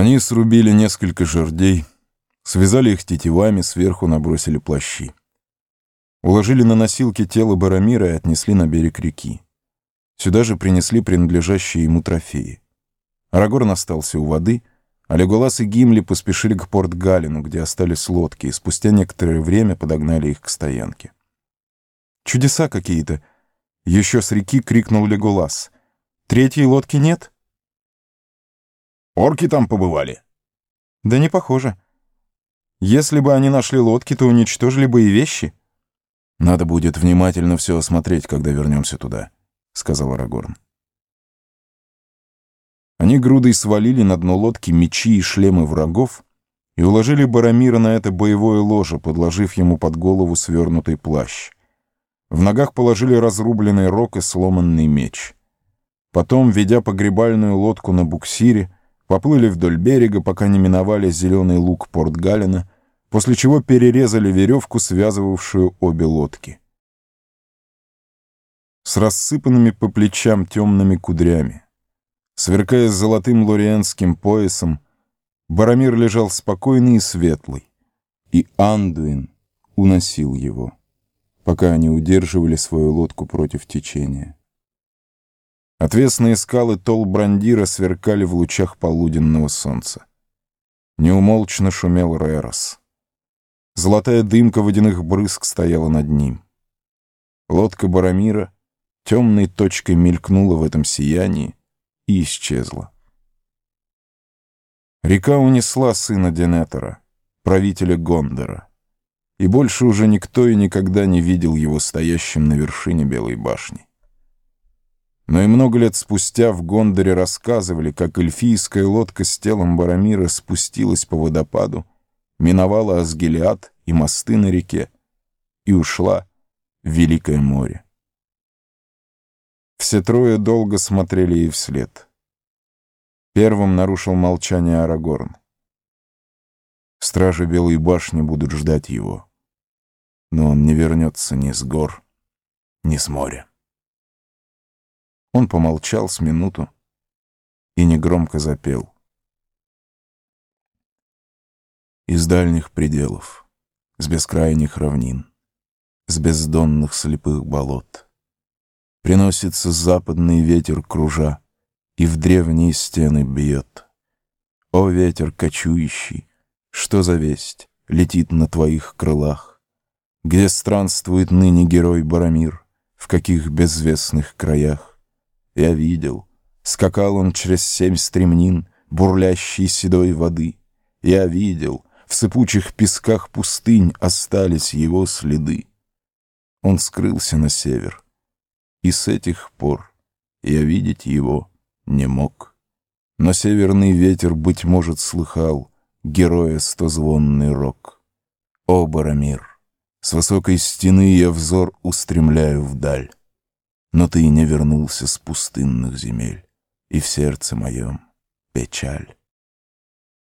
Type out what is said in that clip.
Они срубили несколько жердей, связали их тетивами, сверху набросили плащи. Уложили на носилки тело Барамира и отнесли на берег реки. Сюда же принесли принадлежащие ему трофеи. Арагорн остался у воды, а Леголас и Гимли поспешили к порт Галину, где остались лодки, и спустя некоторое время подогнали их к стоянке. «Чудеса какие-то!» — еще с реки крикнул Леголас. «Третьей лодки нет?» Орки там побывали? Да не похоже. Если бы они нашли лодки, то уничтожили бы и вещи. Надо будет внимательно все осмотреть, когда вернемся туда, сказал Арагорн. Они грудой свалили на дно лодки мечи и шлемы врагов и уложили Барамира на это боевое ложе, подложив ему под голову свернутый плащ. В ногах положили разрубленный рог и сломанный меч. Потом, ведя погребальную лодку на буксире, Поплыли вдоль берега, пока не миновали зеленый луг порт Галина, после чего перерезали веревку, связывавшую обе лодки. С рассыпанными по плечам темными кудрями, сверкая золотым лориенским поясом, Барамир лежал спокойный и светлый, и Андуин уносил его, пока они удерживали свою лодку против течения. Отвесные скалы Тол-Брандира сверкали в лучах полуденного солнца. Неумолчно шумел Рерос. Золотая дымка водяных брызг стояла над ним. Лодка Барамира темной точкой мелькнула в этом сиянии и исчезла. Река унесла сына Денетера, правителя Гондора, и больше уже никто и никогда не видел его стоящим на вершине Белой башни. Но и много лет спустя в Гондоре рассказывали, как эльфийская лодка с телом Барамира спустилась по водопаду, миновала Асгелиад и мосты на реке и ушла в Великое море. Все трое долго смотрели ей вслед. Первым нарушил молчание Арагорн. Стражи Белой башни будут ждать его, но он не вернется ни с гор, ни с моря. Он помолчал с минуту и негромко запел. Из дальних пределов, с бескрайних равнин, с бездонных слепых болот Приносится западный ветер кружа и в древние стены бьет. О, ветер кочующий, что за весть летит на твоих крылах? Где странствует ныне герой Барамир, в каких безвестных краях? Я видел, скакал он через семь стремнин бурлящей седой воды. Я видел, в сыпучих песках пустынь остались его следы. Он скрылся на север, и с этих пор я видеть его не мог. Но северный ветер, быть может, слыхал героя стозвонный рок. О, Барамир, с высокой стены я взор устремляю вдаль. Но ты не вернулся с пустынных земель, И в сердце моем печаль.